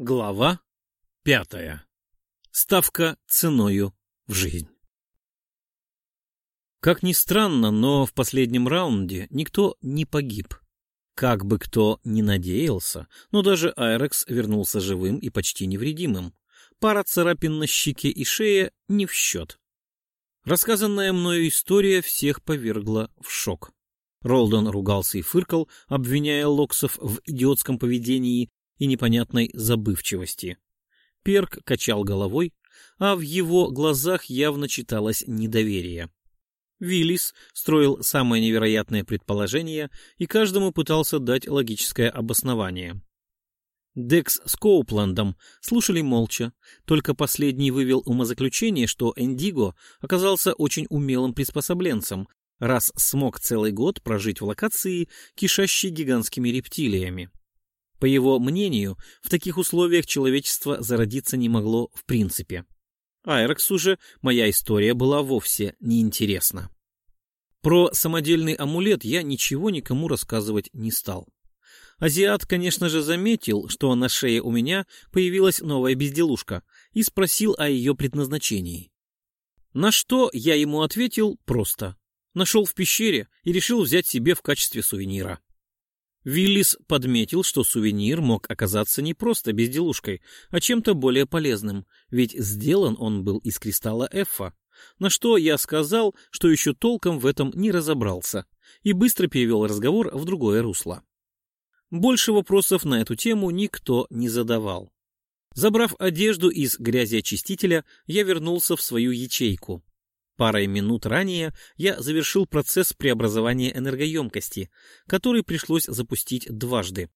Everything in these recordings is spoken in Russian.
Глава пятая. Ставка ценою в жизнь. Как ни странно, но в последнем раунде никто не погиб. Как бы кто ни надеялся, но даже Айрекс вернулся живым и почти невредимым. Пара царапин на щеке и шее не в счет. Рассказанная мною история всех повергла в шок. Ролдон ругался и фыркал, обвиняя Локсов в идиотском поведении и непонятной забывчивости. Перк качал головой, а в его глазах явно читалось недоверие. Виллис строил самое невероятное предположение и каждому пытался дать логическое обоснование. Декс с Коупландом слушали молча, только последний вывел умозаключение, что Эндиго оказался очень умелым приспособленцем, раз смог целый год прожить в локации, кишащей гигантскими рептилиями. По его мнению, в таких условиях человечество зародиться не могло в принципе. Айрексу же моя история была вовсе неинтересна. Про самодельный амулет я ничего никому рассказывать не стал. Азиат, конечно же, заметил, что на шее у меня появилась новая безделушка, и спросил о ее предназначении. На что я ему ответил просто. Нашел в пещере и решил взять себе в качестве сувенира. Виллис подметил, что сувенир мог оказаться не просто безделушкой, а чем-то более полезным, ведь сделан он был из кристалла Эффа, на что я сказал, что еще толком в этом не разобрался, и быстро перевел разговор в другое русло. Больше вопросов на эту тему никто не задавал. Забрав одежду из грязеочистителя, я вернулся в свою ячейку. Парой минут ранее я завершил процесс преобразования энергоемкости, который пришлось запустить дважды.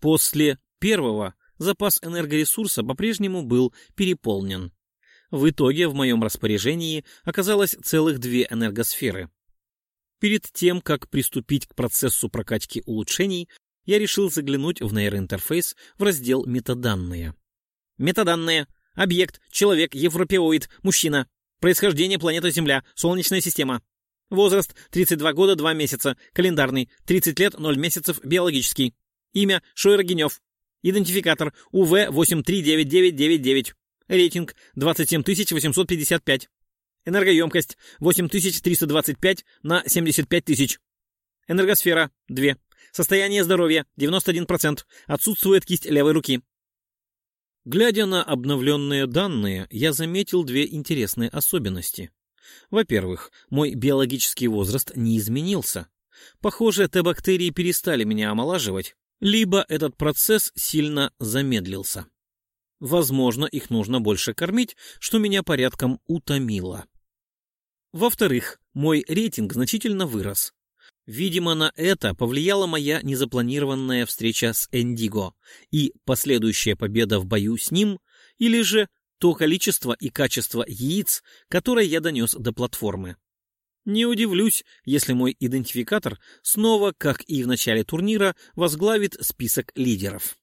После первого запас энергоресурса по-прежнему был переполнен. В итоге в моем распоряжении оказалось целых две энергосферы. Перед тем, как приступить к процессу прокачки улучшений, я решил заглянуть в нейроинтерфейс в раздел «Метаданные». Метаданные. Объект. Человек. Европеоид. Мужчина. Происхождение планета Земля. Солнечная система. Возраст 32 года 2 месяца. Календарный. 30 лет 0 месяцев. Биологический. Имя Шойра Генев. Идентификатор УВ-839999. Рейтинг 27855. Энергоемкость 8325 на 75 тысяч. Энергосфера 2. Состояние здоровья 91%. Отсутствует кисть левой руки. Глядя на обновленные данные, я заметил две интересные особенности. Во-первых, мой биологический возраст не изменился. Похоже, Т-бактерии перестали меня омолаживать, либо этот процесс сильно замедлился. Возможно, их нужно больше кормить, что меня порядком утомило. Во-вторых, мой рейтинг значительно вырос. Видимо, на это повлияла моя незапланированная встреча с Эндиго и последующая победа в бою с ним, или же то количество и качество яиц, которое я донес до платформы. Не удивлюсь, если мой идентификатор снова, как и в начале турнира, возглавит список лидеров.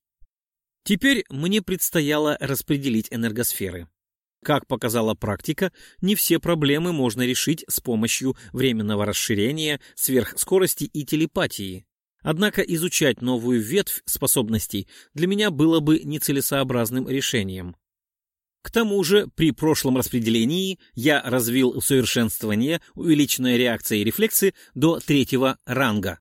Теперь мне предстояло распределить энергосферы. Как показала практика, не все проблемы можно решить с помощью временного расширения, сверхскорости и телепатии. Однако изучать новую ветвь способностей для меня было бы нецелесообразным решением. К тому же, при прошлом распределении я развил усовершенствование увеличенной реакции и рефлексы до третьего ранга.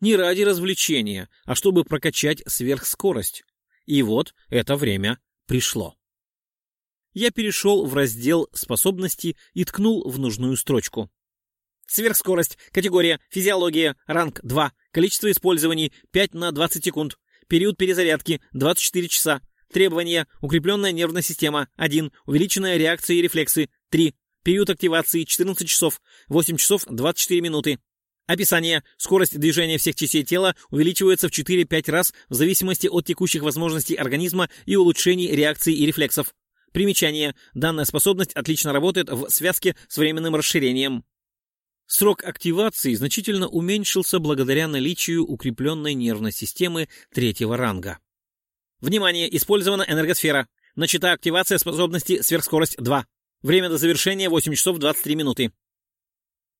Не ради развлечения, а чтобы прокачать сверхскорость. И вот это время пришло я перешел в раздел «Способности» и ткнул в нужную строчку. Сверхскорость, категория, физиология, ранг 2, количество использований. 5 на 20 секунд, период перезарядки. 24 часа, требования, укрепленная нервная система. 1, увеличенная реакция и рефлексы. 3, период активации. 14 часов, 8 часов 24 минуты. Описание. Скорость движения всех частей тела увеличивается в 4-5 раз в зависимости от текущих возможностей организма и улучшений реакций и рефлексов. Примечание. Данная способность отлично работает в связке с временным расширением. Срок активации значительно уменьшился благодаря наличию укрепленной нервной системы третьего ранга. Внимание! Использована энергосфера. Начата активация способности сверхскорость 2. Время до завершения 8 часов 23 минуты.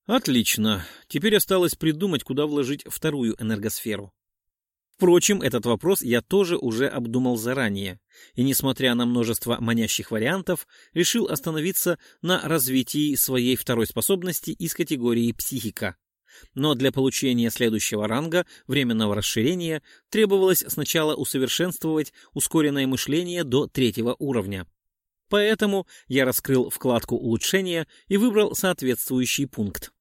Отлично. Теперь осталось придумать, куда вложить вторую энергосферу. Впрочем, этот вопрос я тоже уже обдумал заранее, и, несмотря на множество манящих вариантов, решил остановиться на развитии своей второй способности из категории «психика». Но для получения следующего ранга временного расширения требовалось сначала усовершенствовать ускоренное мышление до третьего уровня. Поэтому я раскрыл вкладку улучшения и выбрал соответствующий пункт.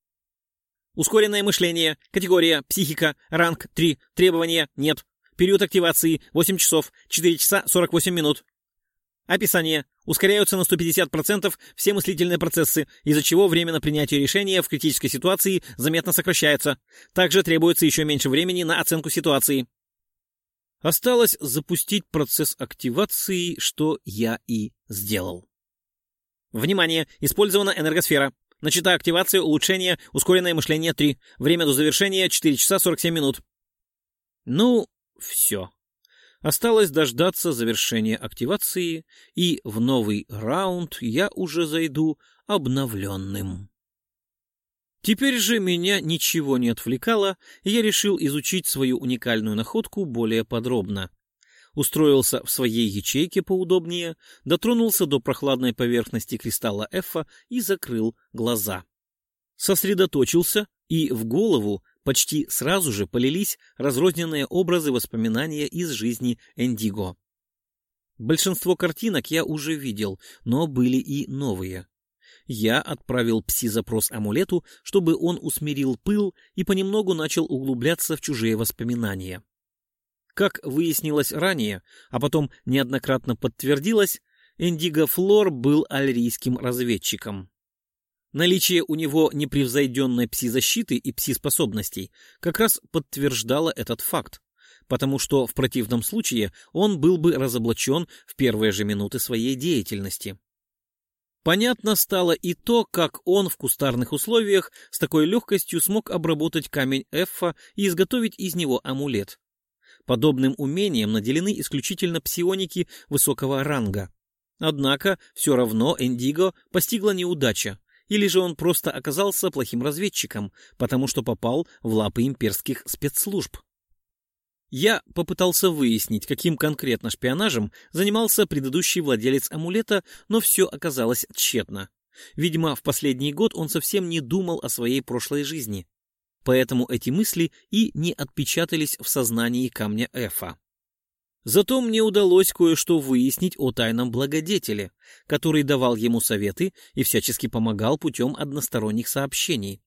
Ускоренное мышление. Категория психика. Ранг 3. Требования нет. Период активации 8 часов 4 часа 48 минут. Описание. Ускоряются на 150% все мыслительные процессы, из-за чего время на принятие решения в критической ситуации заметно сокращается. Также требуется еще меньше времени на оценку ситуации. Осталось запустить процесс активации, что я и сделал. Внимание! Использована энергосфера. Начата активация, улучшение, ускоренное мышление 3. Время до завершения 4 часа 47 минут. Ну, все. Осталось дождаться завершения активации, и в новый раунд я уже зайду обновленным. Теперь же меня ничего не отвлекало, и я решил изучить свою уникальную находку более подробно устроился в своей ячейке поудобнее, дотронулся до прохладной поверхности кристалла Эфа и закрыл глаза. Сосредоточился, и в голову почти сразу же полились разрозненные образы воспоминания из жизни Эндиго. Большинство картинок я уже видел, но были и новые. Я отправил пси-запрос амулету, чтобы он усмирил пыл и понемногу начал углубляться в чужие воспоминания. Как выяснилось ранее, а потом неоднократно подтвердилось, Индиго Флор был альрийским разведчиком. Наличие у него непревзойденной пси-защиты и пси-способностей как раз подтверждало этот факт, потому что в противном случае он был бы разоблачен в первые же минуты своей деятельности. Понятно стало и то, как он в кустарных условиях с такой легкостью смог обработать камень Эффа и изготовить из него амулет. Подобным умением наделены исключительно псионики высокого ранга. Однако все равно Эндиго постигла неудача, или же он просто оказался плохим разведчиком, потому что попал в лапы имперских спецслужб. Я попытался выяснить, каким конкретно шпионажем занимался предыдущий владелец амулета, но все оказалось тщетно. Видимо, в последний год он совсем не думал о своей прошлой жизни поэтому эти мысли и не отпечатались в сознании камня Эфа. Зато мне удалось кое-что выяснить о тайном благодетеле, который давал ему советы и всячески помогал путем односторонних сообщений.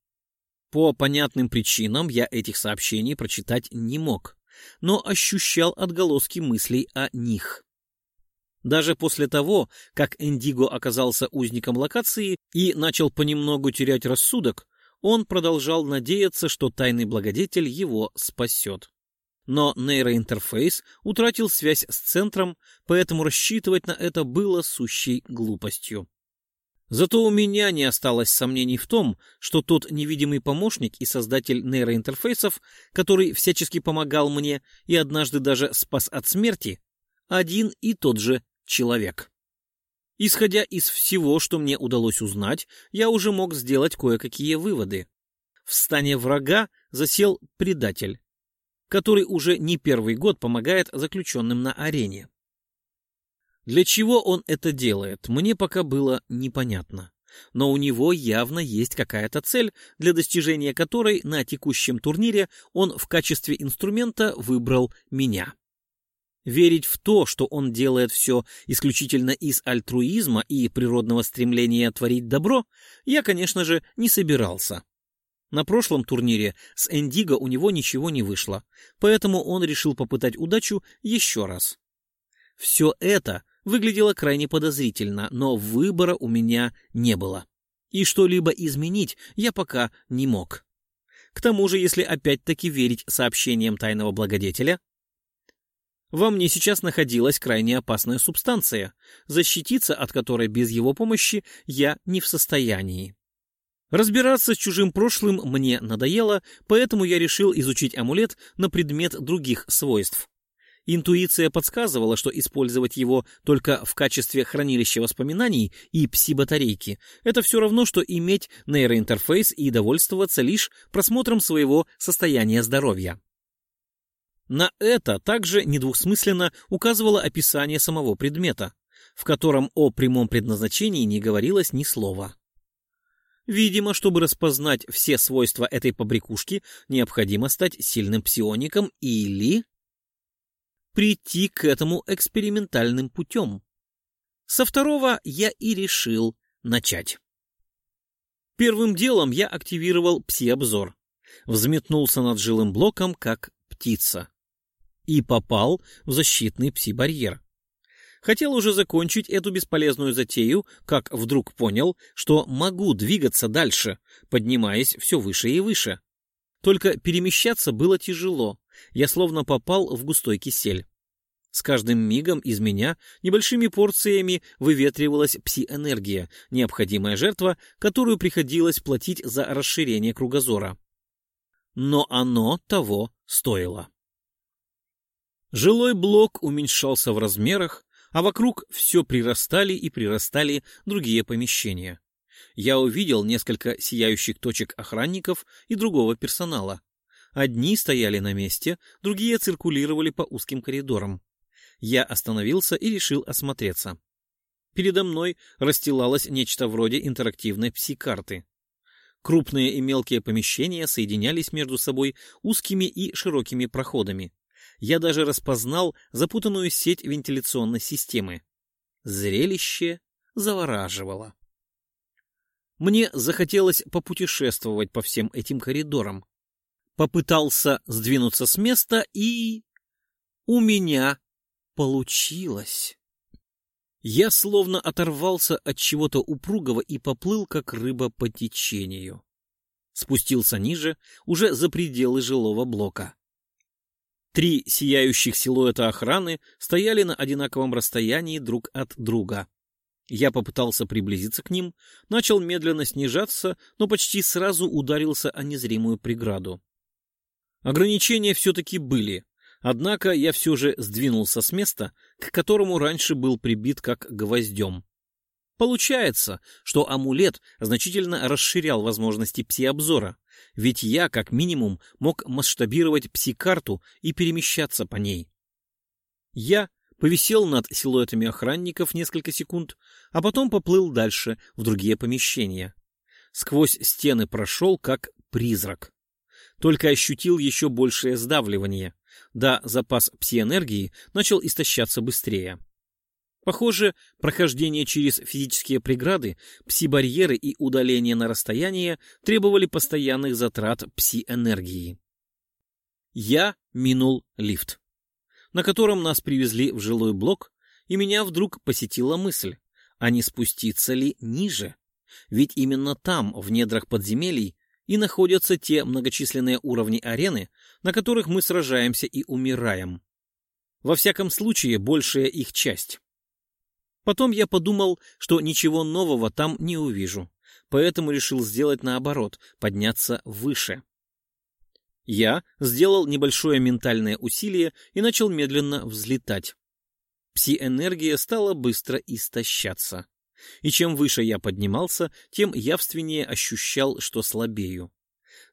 По понятным причинам я этих сообщений прочитать не мог, но ощущал отголоски мыслей о них. Даже после того, как Эндиго оказался узником локации и начал понемногу терять рассудок, он продолжал надеяться, что тайный благодетель его спасет. Но нейроинтерфейс утратил связь с центром, поэтому рассчитывать на это было сущей глупостью. Зато у меня не осталось сомнений в том, что тот невидимый помощник и создатель нейроинтерфейсов, который всячески помогал мне и однажды даже спас от смерти, один и тот же человек. Исходя из всего, что мне удалось узнать, я уже мог сделать кое-какие выводы. В стане врага засел предатель, который уже не первый год помогает заключенным на арене. Для чего он это делает, мне пока было непонятно. Но у него явно есть какая-то цель, для достижения которой на текущем турнире он в качестве инструмента выбрал меня. Верить в то, что он делает все исключительно из альтруизма и природного стремления творить добро, я, конечно же, не собирался. На прошлом турнире с Эндиго у него ничего не вышло, поэтому он решил попытать удачу еще раз. Все это выглядело крайне подозрительно, но выбора у меня не было. И что-либо изменить я пока не мог. К тому же, если опять-таки верить сообщениям тайного благодетеля, во мне сейчас находилась крайне опасная субстанция, защититься от которой без его помощи я не в состоянии. Разбираться с чужим прошлым мне надоело, поэтому я решил изучить амулет на предмет других свойств. Интуиция подсказывала, что использовать его только в качестве хранилища воспоминаний и пси-батарейки — это все равно, что иметь нейроинтерфейс и довольствоваться лишь просмотром своего состояния здоровья. На это также недвусмысленно указывало описание самого предмета, в котором о прямом предназначении не говорилось ни слова. Видимо, чтобы распознать все свойства этой побрякушки, необходимо стать сильным псиоником или прийти к этому экспериментальным путем. Со второго я и решил начать. Первым делом я активировал пси-обзор, взметнулся над жилым блоком, как птица, и попал в защитный пси-барьер. Хотел уже закончить эту бесполезную затею, как вдруг понял, что могу двигаться дальше, поднимаясь все выше и выше. Только перемещаться было тяжело, я словно попал в густой кисель. С каждым мигом из меня небольшими порциями выветривалась пси-энергия, необходимая жертва, которую приходилось платить за расширение кругозора. Но оно того стоило. Жилой блок уменьшался в размерах, а вокруг все прирастали и прирастали другие помещения. Я увидел несколько сияющих точек охранников и другого персонала. Одни стояли на месте, другие циркулировали по узким коридорам. Я остановился и решил осмотреться. Передо мной расстилалось нечто вроде интерактивной пси-карты. Крупные и мелкие помещения соединялись между собой узкими и широкими проходами я даже распознал запутанную сеть вентиляционной системы. Зрелище завораживало. Мне захотелось попутешествовать по всем этим коридорам. Попытался сдвинуться с места, и... У меня получилось. Я словно оторвался от чего-то упругого и поплыл, как рыба по течению. Спустился ниже, уже за пределы жилого блока. Три сияющих силуэта охраны стояли на одинаковом расстоянии друг от друга. Я попытался приблизиться к ним, начал медленно снижаться, но почти сразу ударился о незримую преграду. Ограничения все-таки были, однако я все же сдвинулся с места, к которому раньше был прибит как гвоздем. Получается, что амулет значительно расширял возможности пси-обзора, ведь я, как минимум, мог масштабировать пси-карту и перемещаться по ней. Я повисел над силуэтами охранников несколько секунд, а потом поплыл дальше, в другие помещения. Сквозь стены прошел, как призрак. Только ощутил еще большее сдавливание. Да, запас пси-энергии начал истощаться быстрее. Похоже, прохождение через физические преграды, пси-барьеры и удаление на расстояние требовали постоянных затрат пси-энергии. Я минул лифт, на котором нас привезли в жилой блок, и меня вдруг посетила мысль, а не спуститься ли ниже? Ведь именно там, в недрах подземелий, и находятся те многочисленные уровни арены, на которых мы сражаемся и умираем. Во всяком случае, большая их часть. Потом я подумал, что ничего нового там не увижу, поэтому решил сделать наоборот, подняться выше. Я сделал небольшое ментальное усилие и начал медленно взлетать. Пси-энергия стала быстро истощаться. И чем выше я поднимался, тем явственнее ощущал, что слабею.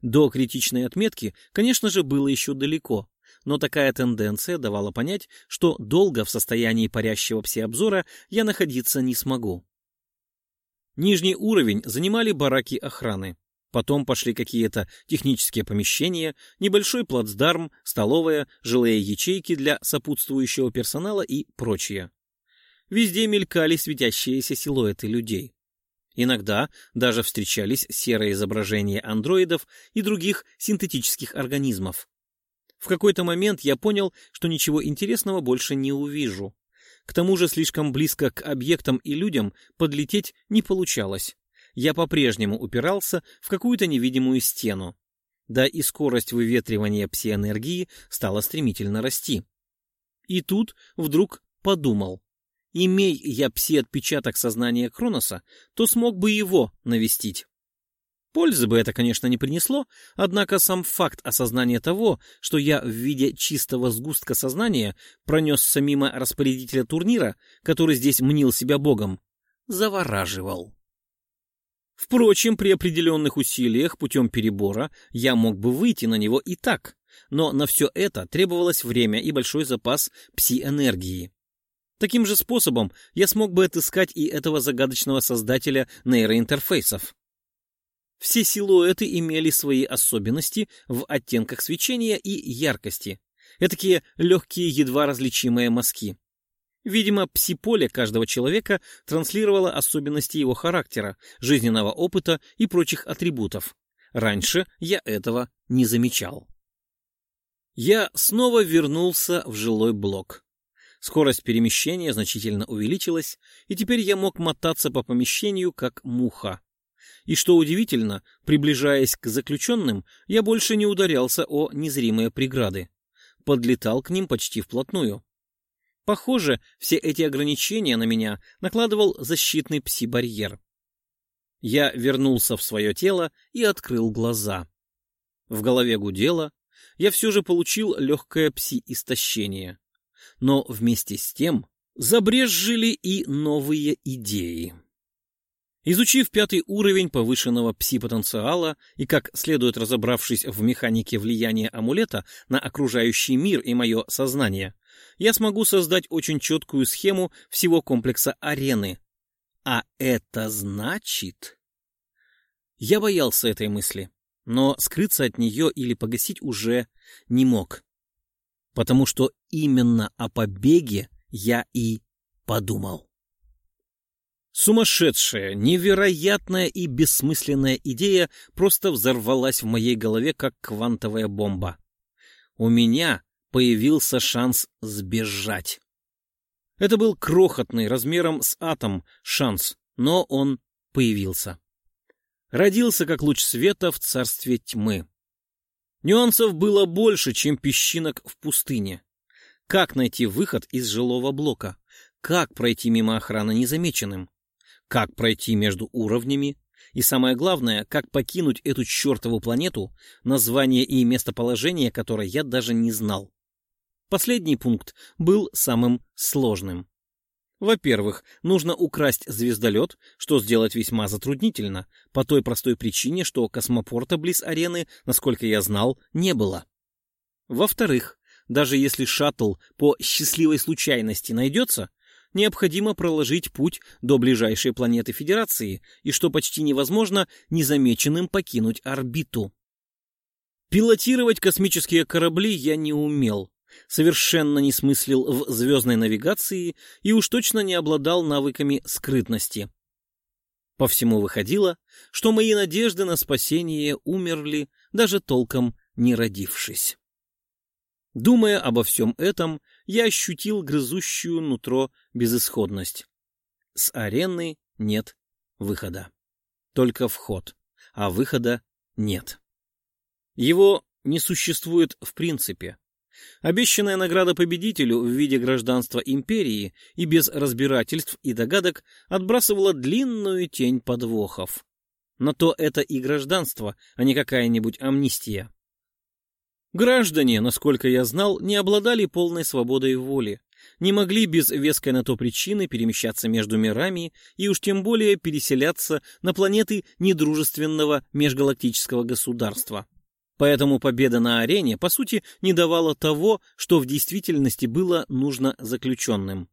До критичной отметки, конечно же, было еще далеко, но такая тенденция давала понять, что долго в состоянии парящего псиобзора я находиться не смогу. Нижний уровень занимали бараки охраны. Потом пошли какие-то технические помещения, небольшой плацдарм, столовая, жилые ячейки для сопутствующего персонала и прочее. Везде мелькали светящиеся силуэты людей. Иногда даже встречались серые изображения андроидов и других синтетических организмов. В какой-то момент я понял, что ничего интересного больше не увижу. К тому же слишком близко к объектам и людям подлететь не получалось. Я по-прежнему упирался в какую-то невидимую стену. Да и скорость выветривания псиэнергии стала стремительно расти. И тут вдруг подумал. Имей я пси-отпечаток сознания Кроноса, то смог бы его навестить. Пользы бы это, конечно, не принесло, однако сам факт осознания того, что я в виде чистого сгустка сознания пронесся мимо распорядителя турнира, который здесь мнил себя богом, завораживал. Впрочем, при определенных усилиях путем перебора я мог бы выйти на него и так, но на все это требовалось время и большой запас пси-энергии. Таким же способом я смог бы отыскать и этого загадочного создателя нейроинтерфейсов. Все силуэты имели свои особенности в оттенках свечения и яркости. Этакие легкие, едва различимые мазки. Видимо, пси-поле каждого человека транслировало особенности его характера, жизненного опыта и прочих атрибутов. Раньше я этого не замечал. Я снова вернулся в жилой блок. Скорость перемещения значительно увеличилась, и теперь я мог мотаться по помещению, как муха. И что удивительно, приближаясь к заключенным, я больше не ударялся о незримые преграды. Подлетал к ним почти вплотную. Похоже, все эти ограничения на меня накладывал защитный пси-барьер. Я вернулся в свое тело и открыл глаза. В голове гудело, я все же получил легкое пси-истощение. Но вместе с тем забрезжили и новые идеи. Изучив пятый уровень повышенного пси-потенциала и как следует разобравшись в механике влияния амулета на окружающий мир и мое сознание, я смогу создать очень четкую схему всего комплекса арены. А это значит... Я боялся этой мысли но скрыться от нее или погасить уже не мог. Потому что именно о побеге я и подумал. Сумасшедшая, невероятная и бессмысленная идея просто взорвалась в моей голове, как квантовая бомба. У меня появился шанс сбежать. Это был крохотный, размером с атом, шанс, но он появился родился как луч света в царстве тьмы. Нюансов было больше, чем песчинок в пустыне. Как найти выход из жилого блока? Как пройти мимо охраны незамеченным? Как пройти между уровнями? И самое главное, как покинуть эту чертову планету, название и местоположение которой я даже не знал. Последний пункт был самым сложным. Во-первых, нужно украсть звездолет, что сделать весьма затруднительно, по той простой причине, что космопорта близ арены, насколько я знал, не было. Во-вторых, даже если шаттл по счастливой случайности найдется, необходимо проложить путь до ближайшей планеты Федерации, и что почти невозможно, незамеченным покинуть орбиту. Пилотировать космические корабли я не умел, совершенно не смыслил в звездной навигации и уж точно не обладал навыками скрытности. По всему выходило, что мои надежды на спасение умерли, даже толком не родившись. Думая обо всем этом, я ощутил грызущую нутро безысходность. С арены нет выхода. Только вход, а выхода нет. Его не существует в принципе. Обещанная награда победителю в виде гражданства империи и без разбирательств и догадок отбрасывала длинную тень подвохов. Но то это и гражданство, а не какая-нибудь амнистия. Граждане, насколько я знал, не обладали полной свободой воли, не могли без веской на то причины перемещаться между мирами и уж тем более переселяться на планеты недружественного межгалактического государства. Поэтому победа на арене, по сути, не давала того, что в действительности было нужно заключенным.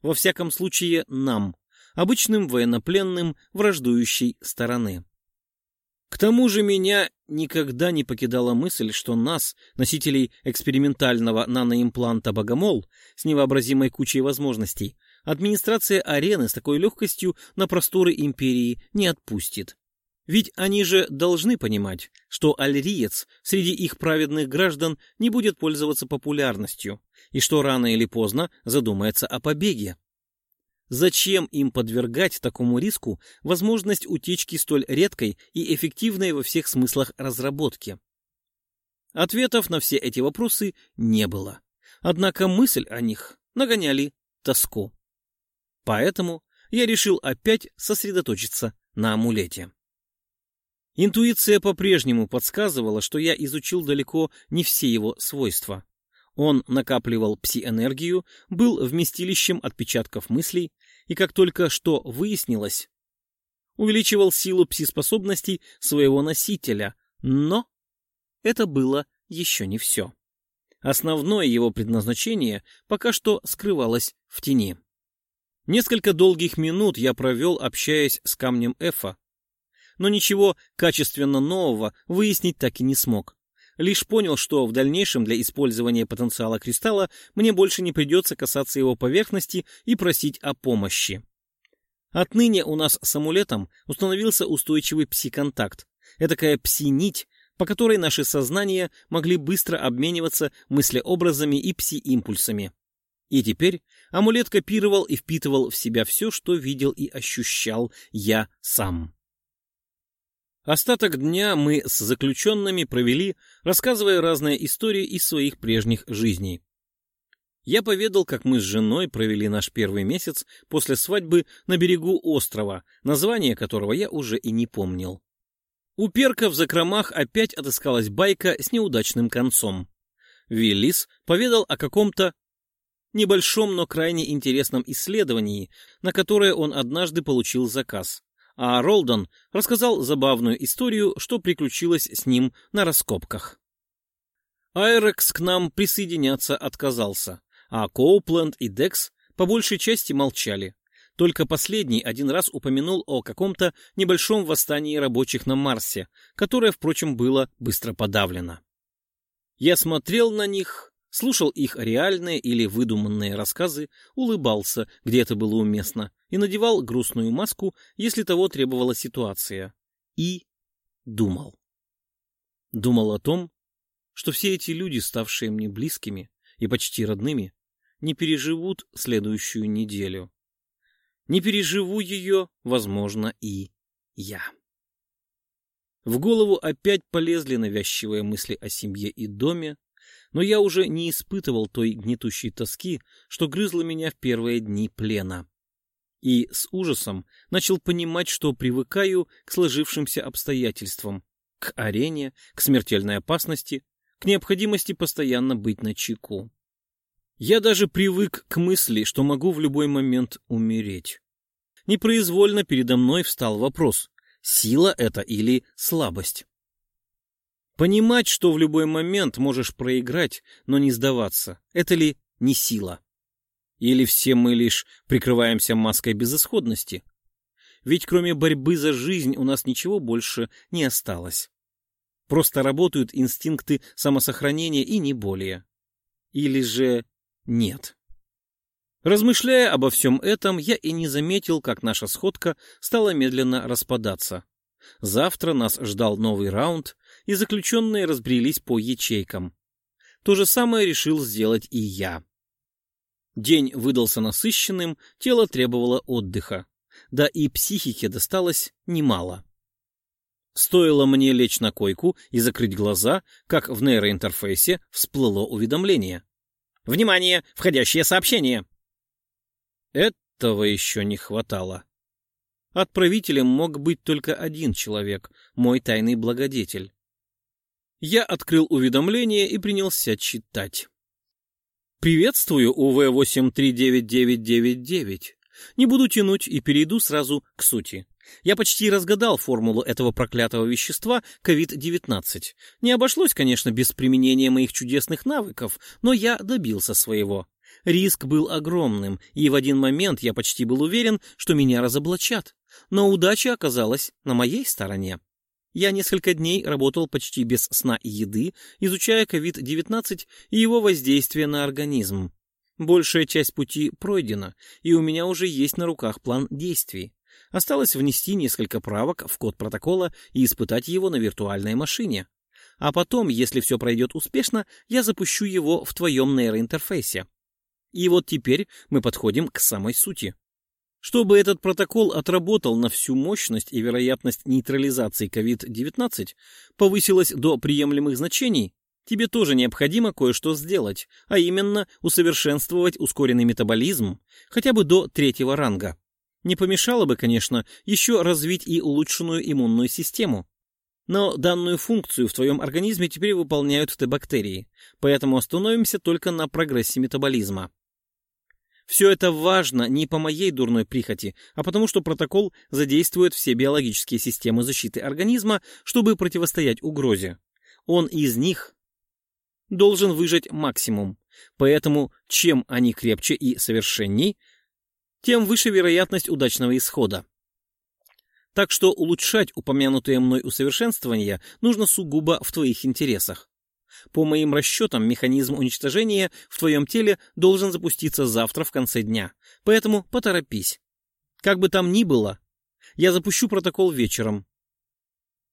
Во всяком случае, нам, обычным военнопленным враждующей стороны. К тому же меня никогда не покидала мысль, что нас, носителей экспериментального наноимпланта «Богомол» с невообразимой кучей возможностей, администрация арены с такой легкостью на просторы империи не отпустит. Ведь они же должны понимать, что альриец среди их праведных граждан не будет пользоваться популярностью, и что рано или поздно задумается о побеге. Зачем им подвергать такому риску возможность утечки столь редкой и эффективной во всех смыслах разработки? Ответов на все эти вопросы не было. Однако мысль о них нагоняли тоску. Поэтому я решил опять сосредоточиться на амулете. Интуиция по-прежнему подсказывала, что я изучил далеко не все его свойства. Он накапливал пси-энергию, был вместилищем отпечатков мыслей, и как только что выяснилось, увеличивал силу пси-способностей своего носителя, но это было еще не все. Основное его предназначение пока что скрывалось в тени. Несколько долгих минут я провел, общаясь с камнем Эфа, но ничего качественно нового выяснить так и не смог. Лишь понял, что в дальнейшем для использования потенциала кристалла мне больше не придется касаться его поверхности и просить о помощи. Отныне у нас с амулетом установился устойчивый пси-контакт, этакая пси-нить, по которой наши сознания могли быстро обмениваться мыслеобразами и пси-импульсами. И теперь амулет копировал и впитывал в себя все, что видел и ощущал я сам. Остаток дня мы с заключенными провели, рассказывая разные истории из своих прежних жизней. Я поведал, как мы с женой провели наш первый месяц после свадьбы на берегу острова, название которого я уже и не помнил. У Перка в закромах опять отыскалась байка с неудачным концом. Виллис поведал о каком-то небольшом, но крайне интересном исследовании, на которое он однажды получил заказ а Ролдон рассказал забавную историю, что приключилось с ним на раскопках. Айрекс к нам присоединяться отказался, а Коупленд и Декс по большей части молчали. Только последний один раз упомянул о каком-то небольшом восстании рабочих на Марсе, которое, впрочем, было быстро подавлено. Я смотрел на них слушал их реальные или выдуманные рассказы, улыбался, где это было уместно, и надевал грустную маску, если того требовала ситуация. И думал. Думал о том, что все эти люди, ставшие мне близкими и почти родными, не переживут следующую неделю. Не переживу ее, возможно, и я. В голову опять полезли навязчивые мысли о семье и доме, но я уже не испытывал той гнетущей тоски, что грызла меня в первые дни плена. И с ужасом начал понимать, что привыкаю к сложившимся обстоятельствам, к арене, к смертельной опасности, к необходимости постоянно быть на чеку. Я даже привык к мысли, что могу в любой момент умереть. Непроизвольно передо мной встал вопрос, сила это или слабость. Понимать, что в любой момент можешь проиграть, но не сдаваться, это ли не сила? Или все мы лишь прикрываемся маской безысходности? Ведь кроме борьбы за жизнь у нас ничего больше не осталось. Просто работают инстинкты самосохранения и не более. Или же нет. Размышляя обо всем этом, я и не заметил, как наша сходка стала медленно распадаться. Завтра нас ждал новый раунд, и заключенные разбрелись по ячейкам. То же самое решил сделать и я. День выдался насыщенным, тело требовало отдыха. Да и психике досталось немало. Стоило мне лечь на койку и закрыть глаза, как в нейроинтерфейсе всплыло уведомление. «Внимание! Входящее сообщение!» Этого еще не хватало. Отправителем мог быть только один человек, мой тайный благодетель. Я открыл уведомление и принялся читать. «Приветствую, УВ-839999. Не буду тянуть и перейду сразу к сути. Я почти разгадал формулу этого проклятого вещества COVID-19. Не обошлось, конечно, без применения моих чудесных навыков, но я добился своего. Риск был огромным, и в один момент я почти был уверен, что меня разоблачат. Но удача оказалась на моей стороне. Я несколько дней работал почти без сна и еды, изучая COVID-19 и его воздействие на организм. Большая часть пути пройдена, и у меня уже есть на руках план действий. Осталось внести несколько правок в код протокола и испытать его на виртуальной машине. А потом, если все пройдет успешно, я запущу его в твоем нейроинтерфейсе. И вот теперь мы подходим к самой сути. Чтобы этот протокол отработал на всю мощность и вероятность нейтрализации COVID-19 повысилась до приемлемых значений, тебе тоже необходимо кое-что сделать, а именно усовершенствовать ускоренный метаболизм хотя бы до третьего ранга. Не помешало бы, конечно, еще развить и улучшенную иммунную систему. Но данную функцию в твоем организме теперь выполняют Т-бактерии, поэтому остановимся только на прогрессе метаболизма. Все это важно не по моей дурной прихоти, а потому что протокол задействует все биологические системы защиты организма, чтобы противостоять угрозе. Он из них должен выжать максимум. Поэтому чем они крепче и совершенней, тем выше вероятность удачного исхода. Так что улучшать упомянутые мной усовершенствования нужно сугубо в твоих интересах. По моим расчетам, механизм уничтожения в твоем теле должен запуститься завтра в конце дня, поэтому поторопись. Как бы там ни было, я запущу протокол вечером.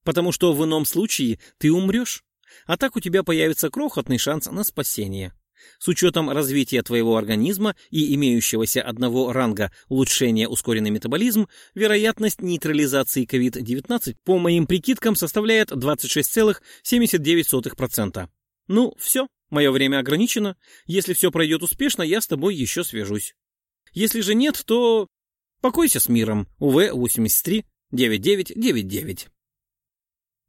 Потому что в ином случае ты умрешь, а так у тебя появится крохотный шанс на спасение. С учетом развития твоего организма и имеющегося одного ранга улучшения ускоренный метаболизм, вероятность нейтрализации COVID-19 по моим прикидкам составляет 26,79%. Ну, все, мое время ограничено. Если все пройдет успешно, я с тобой еще свяжусь. Если же нет, то покойся с миром. УВ-83 9999.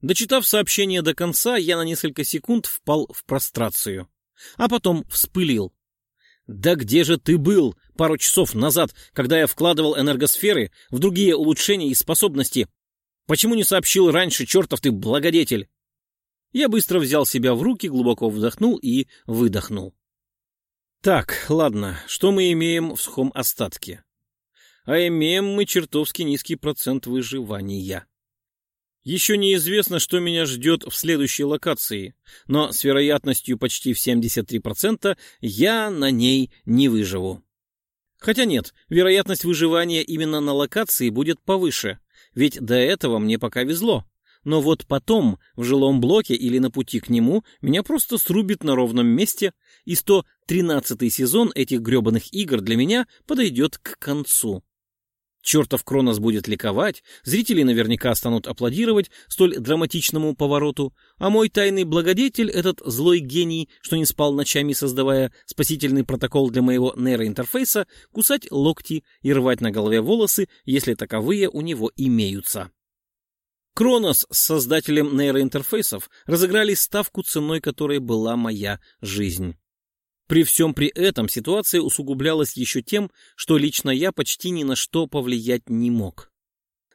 Дочитав сообщение до конца, я на несколько секунд впал в прострацию а потом вспылил. «Да где же ты был пару часов назад, когда я вкладывал энергосферы в другие улучшения и способности? Почему не сообщил раньше, чертов ты благодетель?» Я быстро взял себя в руки, глубоко вдохнул и выдохнул. Так, ладно, что мы имеем в сухом остатке? А имеем мы чертовски низкий процент выживания. Еще неизвестно, что меня ждет в следующей локации, но с вероятностью почти в 73% я на ней не выживу. Хотя нет, вероятность выживания именно на локации будет повыше, ведь до этого мне пока везло. Но вот потом, в жилом блоке или на пути к нему, меня просто срубит на ровном месте, и 113-й сезон этих гребаных игр для меня подойдет к концу. Чертов Кронос будет ликовать, зрители наверняка станут аплодировать столь драматичному повороту, а мой тайный благодетель, этот злой гений, что не спал ночами, создавая спасительный протокол для моего нейроинтерфейса, кусать локти и рвать на голове волосы, если таковые у него имеются. Кронос с создателем нейроинтерфейсов разыграли ставку, ценой которой была моя жизнь. При всем при этом ситуация усугублялась еще тем, что лично я почти ни на что повлиять не мог.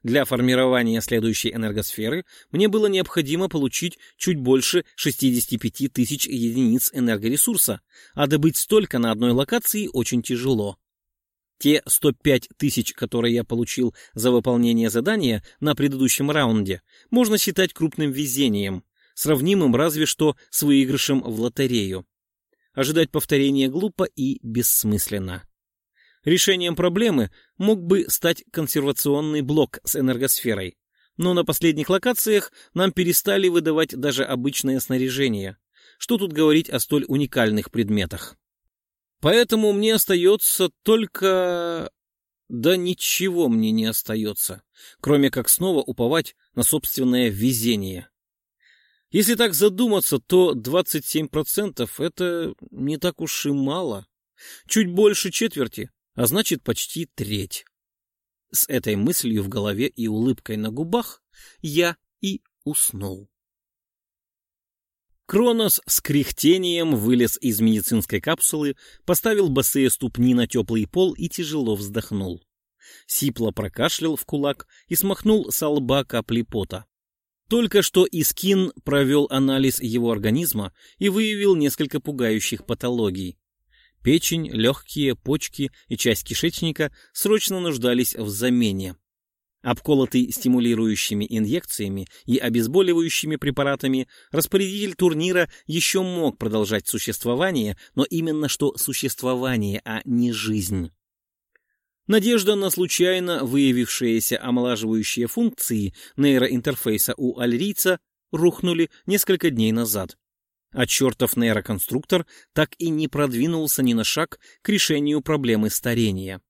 Для формирования следующей энергосферы мне было необходимо получить чуть больше 65 тысяч единиц энергоресурса, а добыть столько на одной локации очень тяжело. Те 105 тысяч, которые я получил за выполнение задания на предыдущем раунде, можно считать крупным везением, сравнимым разве что с выигрышем в лотерею. Ожидать повторения глупо и бессмысленно. Решением проблемы мог бы стать консервационный блок с энергосферой, но на последних локациях нам перестали выдавать даже обычное снаряжение. Что тут говорить о столь уникальных предметах? Поэтому мне остается только... Да ничего мне не остается, кроме как снова уповать на собственное везение. Если так задуматься, то 27% это не так уж и мало. Чуть больше четверти, а значит почти треть. С этой мыслью в голове и улыбкой на губах я и уснул. Кронос с кряхтением вылез из медицинской капсулы, поставил босые ступни на теплый пол и тяжело вздохнул. Сипло прокашлял в кулак и смахнул с лба капли пота. Только что Искин провел анализ его организма и выявил несколько пугающих патологий. Печень, легкие, почки и часть кишечника срочно нуждались в замене. Обколотый стимулирующими инъекциями и обезболивающими препаратами, распорядитель турнира еще мог продолжать существование, но именно что существование, а не жизнь. Надежда на случайно выявившиеся омолаживающие функции нейроинтерфейса у альрийца рухнули несколько дней назад. А чертов нейроконструктор так и не продвинулся ни на шаг к решению проблемы старения.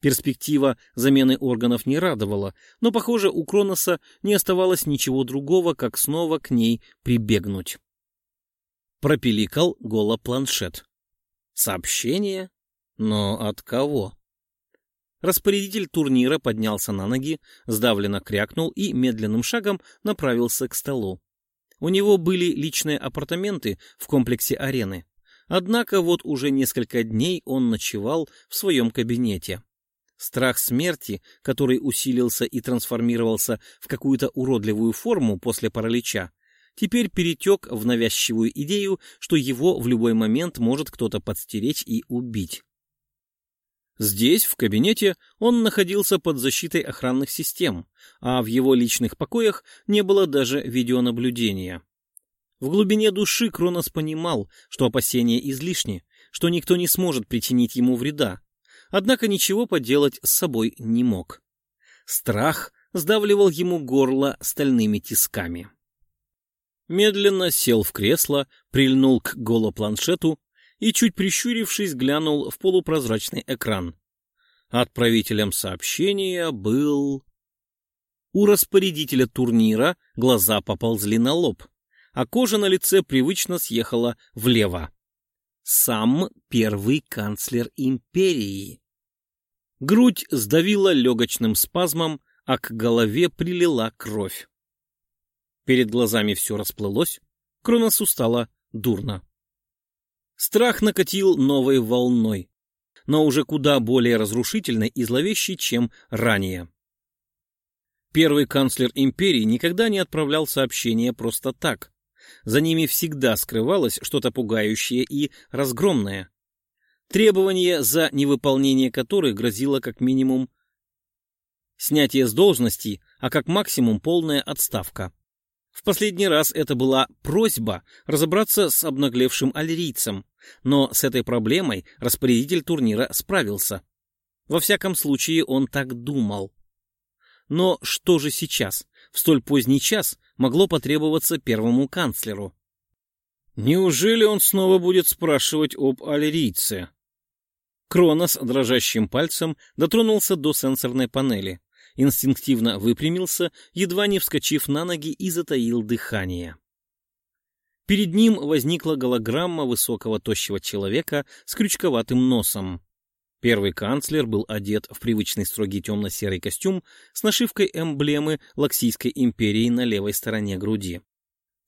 Перспектива замены органов не радовала, но, похоже, у Кроноса не оставалось ничего другого, как снова к ней прибегнуть. Пропиликал голопланшет. Сообщение? Но от кого? Распорядитель турнира поднялся на ноги, сдавленно крякнул и медленным шагом направился к столу. У него были личные апартаменты в комплексе арены. Однако вот уже несколько дней он ночевал в своем кабинете. Страх смерти, который усилился и трансформировался в какую-то уродливую форму после паралича, теперь перетек в навязчивую идею, что его в любой момент может кто-то подстеречь и убить. Здесь, в кабинете, он находился под защитой охранных систем, а в его личных покоях не было даже видеонаблюдения. В глубине души Кронос понимал, что опасения излишни, что никто не сможет причинить ему вреда, однако ничего поделать с собой не мог. Страх сдавливал ему горло стальными тисками. Медленно сел в кресло, прильнул к голопланшету и, чуть прищурившись, глянул в полупрозрачный экран. Отправителем сообщения был... У распорядителя турнира глаза поползли на лоб, а кожа на лице привычно съехала влево. Сам первый канцлер империи. Грудь сдавила легочным спазмом, а к голове прилила кровь. Перед глазами все расплылось, Кроносу стало дурно. Страх накатил новой волной, но уже куда более разрушительной и зловещей, чем ранее. Первый канцлер империи никогда не отправлял сообщения просто так. За ними всегда скрывалось что-то пугающее и разгромное. Требование, за невыполнение которых грозило как минимум снятие с должности, а как максимум полная отставка. В последний раз это была просьба разобраться с обнаглевшим альрийцем, но с этой проблемой распорядитель турнира справился. Во всяком случае, он так думал. Но что же сейчас, в столь поздний час, могло потребоваться первому канцлеру? Неужели он снова будет спрашивать об альрийце? Кронос дрожащим пальцем дотронулся до сенсорной панели инстинктивно выпрямился, едва не вскочив на ноги и затаил дыхание. Перед ним возникла голограмма высокого тощего человека с крючковатым носом. Первый канцлер был одет в привычный строгий темно-серый костюм с нашивкой эмблемы Лаксийской империи на левой стороне груди.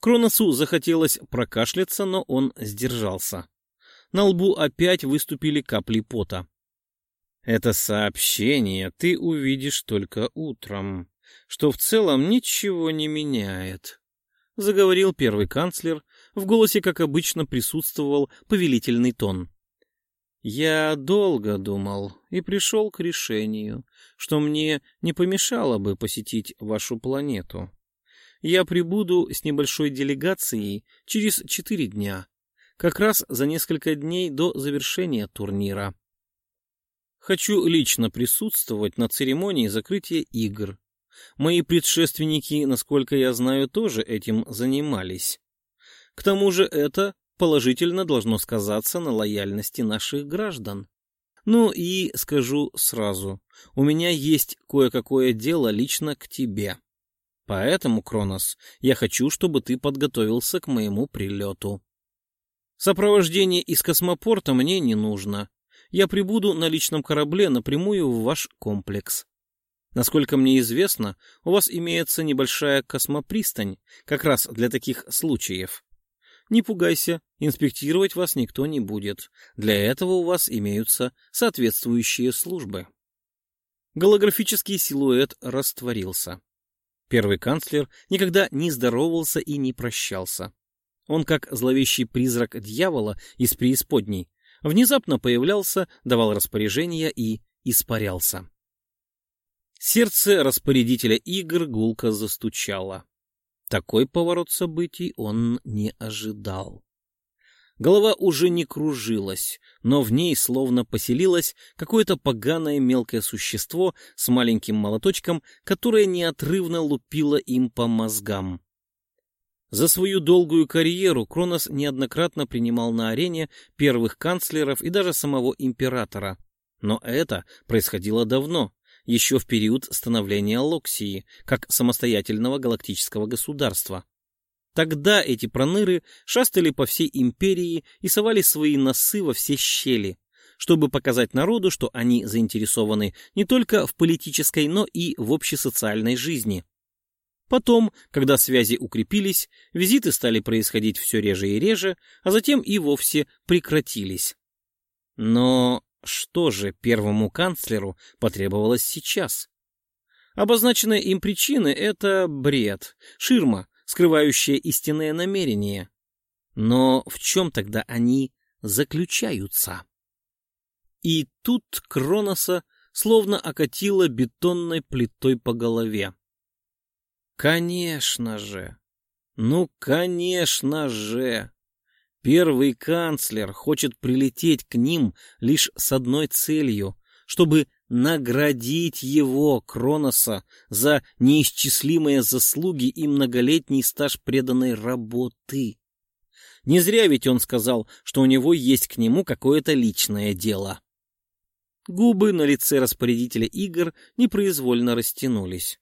Кроносу захотелось прокашляться, но он сдержался. На лбу опять выступили капли пота. Это сообщение ты увидишь только утром, что в целом ничего не меняет. Заговорил первый канцлер, в голосе, как обычно, присутствовал повелительный тон. Я долго думал и пришел к решению, что мне не помешало бы посетить вашу планету. Я прибуду с небольшой делегацией через четыре дня, как раз за несколько дней до завершения турнира. Хочу лично присутствовать на церемонии закрытия игр. Мои предшественники, насколько я знаю, тоже этим занимались. К тому же это положительно должно сказаться на лояльности наших граждан. Ну и скажу сразу, у меня есть кое-какое дело лично к тебе. Поэтому, Кронос, я хочу, чтобы ты подготовился к моему прилету. Сопровождение из космопорта мне не нужно я прибуду на личном корабле напрямую в ваш комплекс. Насколько мне известно, у вас имеется небольшая космопристань, как раз для таких случаев. Не пугайся, инспектировать вас никто не будет. Для этого у вас имеются соответствующие службы. Голографический силуэт растворился. Первый канцлер никогда не здоровался и не прощался. Он, как зловещий призрак дьявола из преисподней, внезапно появлялся, давал распоряжения и испарялся. Сердце распорядителя игр гулко застучало. Такой поворот событий он не ожидал. Голова уже не кружилась, но в ней словно поселилось какое-то поганое мелкое существо с маленьким молоточком, которое неотрывно лупило им по мозгам. За свою долгую карьеру Кронос неоднократно принимал на арене первых канцлеров и даже самого императора. Но это происходило давно, еще в период становления Локсии, как самостоятельного галактического государства. Тогда эти проныры шастали по всей империи и совали свои носы во все щели, чтобы показать народу, что они заинтересованы не только в политической, но и в общесоциальной жизни. Потом, когда связи укрепились, визиты стали происходить все реже и реже, а затем и вовсе прекратились. Но что же первому канцлеру потребовалось сейчас? Обозначенные им причины — это бред, ширма, скрывающее истинное намерение. Но в чем тогда они заключаются? И тут Кроноса словно окатило бетонной плитой по голове. Конечно же! Ну, конечно же! Первый канцлер хочет прилететь к ним лишь с одной целью, чтобы наградить его, Кроноса, за неисчислимые заслуги и многолетний стаж преданной работы. Не зря ведь он сказал, что у него есть к нему какое-то личное дело. Губы на лице распорядителя игр непроизвольно растянулись.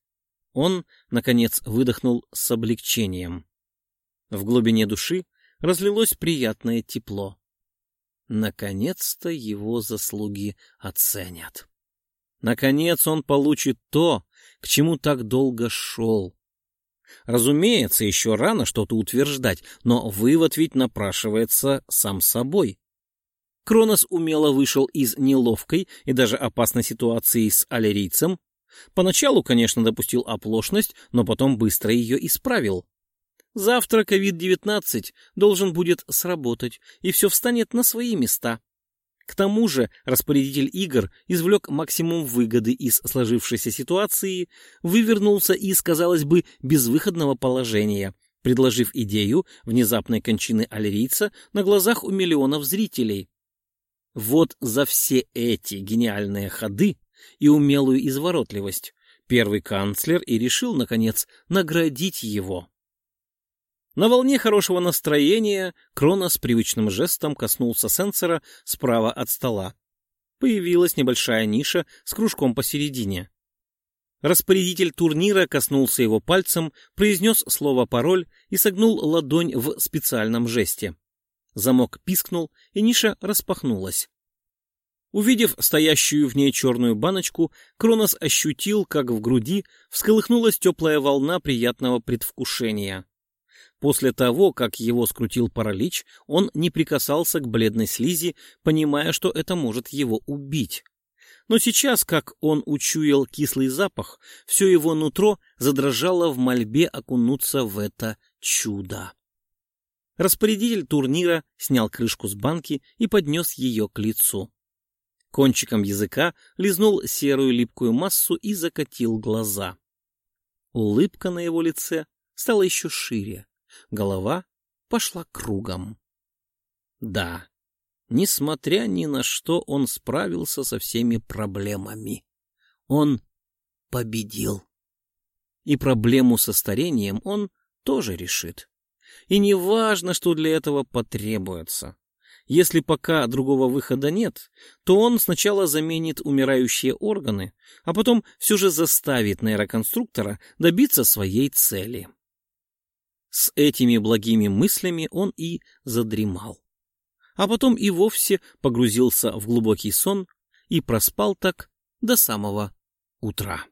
Он, наконец, выдохнул с облегчением. В глубине души разлилось приятное тепло. Наконец-то его заслуги оценят. Наконец он получит то, к чему так долго шел. Разумеется, еще рано что-то утверждать, но вывод ведь напрашивается сам собой. Кронос умело вышел из неловкой и даже опасной ситуации с аллерийцем. Поначалу, конечно, допустил оплошность, но потом быстро ее исправил. Завтра COVID-19 должен будет сработать, и все встанет на свои места. К тому же распорядитель игр извлек максимум выгоды из сложившейся ситуации, вывернулся из, казалось бы, безвыходного положения, предложив идею внезапной кончины аллерийца на глазах у миллионов зрителей. Вот за все эти гениальные ходы и умелую изворотливость первый канцлер и решил, наконец, наградить его. На волне хорошего настроения Кронос привычным жестом коснулся сенсора справа от стола. Появилась небольшая ниша с кружком посередине. Распорядитель турнира коснулся его пальцем, произнес слово-пароль и согнул ладонь в специальном жесте. Замок пискнул, и ниша распахнулась. Увидев стоящую в ней черную баночку, Кронос ощутил, как в груди всколыхнулась теплая волна приятного предвкушения. После того, как его скрутил паралич, он не прикасался к бледной слизи, понимая, что это может его убить. Но сейчас, как он учуял кислый запах, все его нутро задрожало в мольбе окунуться в это чудо. Распорядитель турнира снял крышку с банки и поднес ее к лицу. Кончиком языка лизнул серую липкую массу и закатил глаза. Улыбка на его лице стала еще шире голова пошла кругом. Да, несмотря ни на что, он справился со всеми проблемами. Он победил. И проблему со старением он тоже решит. И не важно, что для этого потребуется. Если пока другого выхода нет, то он сначала заменит умирающие органы, а потом все же заставит нейроконструктора добиться своей цели. С этими благими мыслями он и задремал. А потом и вовсе погрузился в глубокий сон и проспал так до самого утра.